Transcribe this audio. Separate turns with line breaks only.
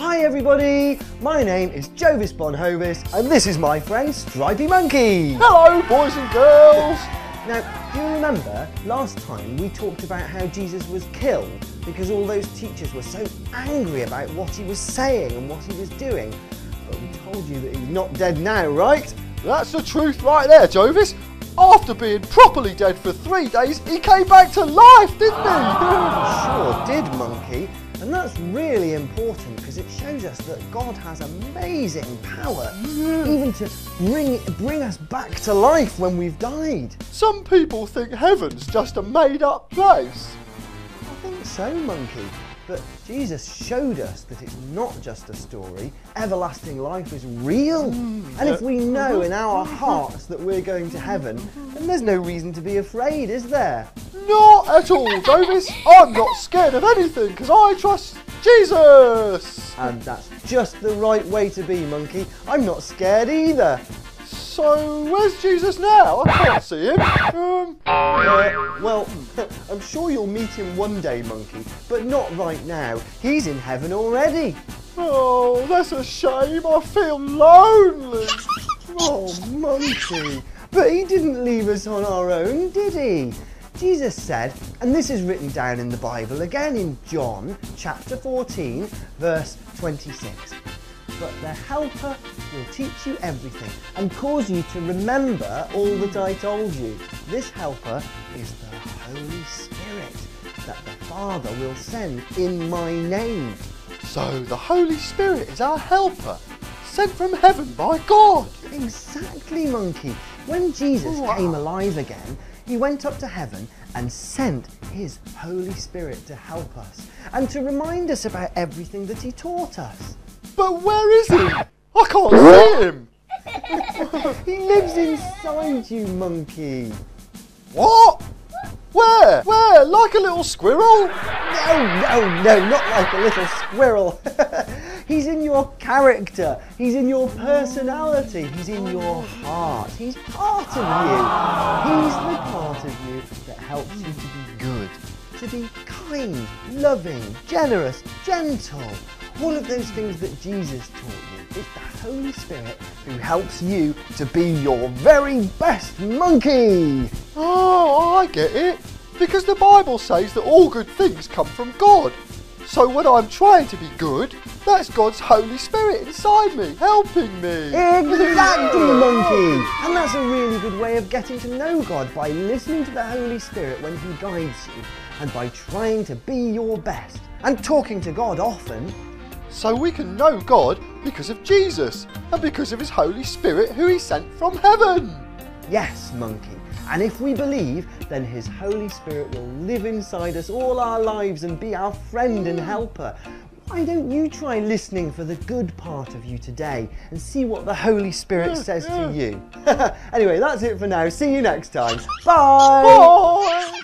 Hi everybody, my name is Jovis Bonhovis and this is my friend Stripey Monkey.
Hello, boys and girls.
Now, do you remember last time we talked about how Jesus was killed because all those teachers were so angry about what he was saying and what he was doing? But we told you that he's not dead now, right?
That's the truth right there, Jovis. After being properly dead for three days, he came back to life, didn't he?
sure did, Monkey. And that's really important it shows us that God has amazing power, mm. even to bring, bring us back to life when we've died.
Some people think heaven's just a made up place.
I think so, Monkey. But Jesus showed us that it's not just a story. Everlasting life is real. Mm, and if we know in our mm-hmm. hearts that we're going to heaven, mm-hmm. then there's no reason to be afraid, is there?
Not at all, Jovis. I'm not scared of anything because I trust Jesus.
And that's just the right way to be, Monkey. I'm not scared either.
So, where's Jesus now? I can't see him. Um,
Uh, well, I'm sure you'll meet him one day, Monkey, but not right now. He's in heaven already.
oh, that's a shame. I feel lonely.
Oh, Monkey. But he didn't leave us on our own, did he? Jesus said, and this is written down in the Bible again in John chapter 14, verse 26. But the Helper will teach you everything and cause you to remember all that I told you. This Helper is the Holy Spirit that the Father will send in my name.
So, the Holy Spirit is our helper, sent from heaven by God.
Exactly, Monkey. When Jesus
Wow.
came alive again, he went up to heaven and sent his Holy Spirit to help us and to remind us about everything that he taught us.
But where is he? I can't see him.
He lives inside you, Monkey.
What? Where? Where? Like a little squirrel?
No, no, no, not like a little squirrel. He's in your character. He's in your personality. He's in your heart. He's part of you. He's to be good, to be kind, loving, generous, gentle. All of those things that Jesus taught you. It's the Holy Spirit who helps you to be your very best monkey.
Oh, I get it. Because the Bible says that all good things come from God. So when I'm trying to be good, that's God's Holy Spirit inside me, helping me.
Exactly, monkey! And that's a really good way of getting to know God by listening to the Holy Spirit when He guides you and by trying to be your best and talking to God often.
So we can know God because of Jesus and because of His Holy Spirit who He sent from heaven.
Yes, monkey. And if we believe, then His Holy Spirit will live inside us all our lives and be our friend and helper. Why don't you try listening for the good part of you today and see what the Holy Spirit says to you? anyway, that's it for now. See you next time. Bye!
Bye.